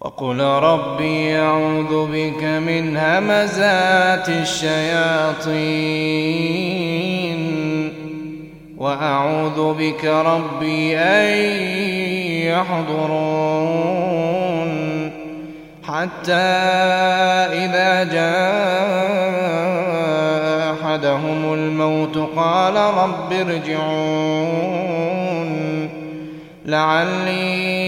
وقل ربي أعوذ بك من همزات الشياطين وأعوذ بك ربي أن يحضرون حتى إذا جاء أحدهم الموت قال رب ارجعون لعلي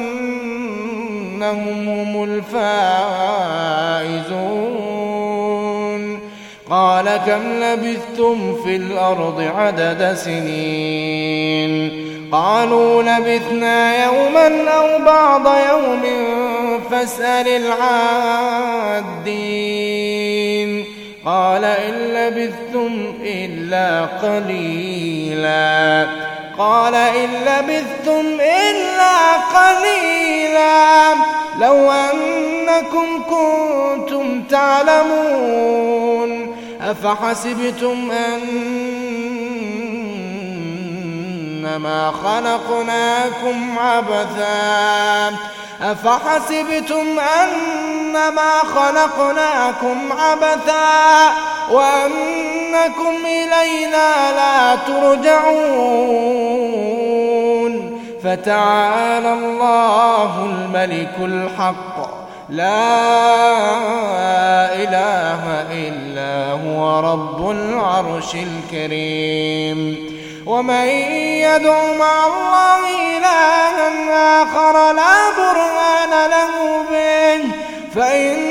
انهم هم الفائزون قال كم لبثتم في الأرض عدد سنين قالوا لبثنا يوما أو بعض يوم فاسال العادين قال ان لبثتم الا قليلا قال إن لبثتم إلا قليلا لو أنكم كنتم تعلمون أفحسبتم أنما خلقناكم عبثا أفحسبتم أنما خلقناكم عبثا وأن انكم الينا لا ترجعون فتعالى الله الملك الحق لا إله إلا هو رب العرش الكريم ومن يدعو مع الله إلها آخر لا برهان له به فإن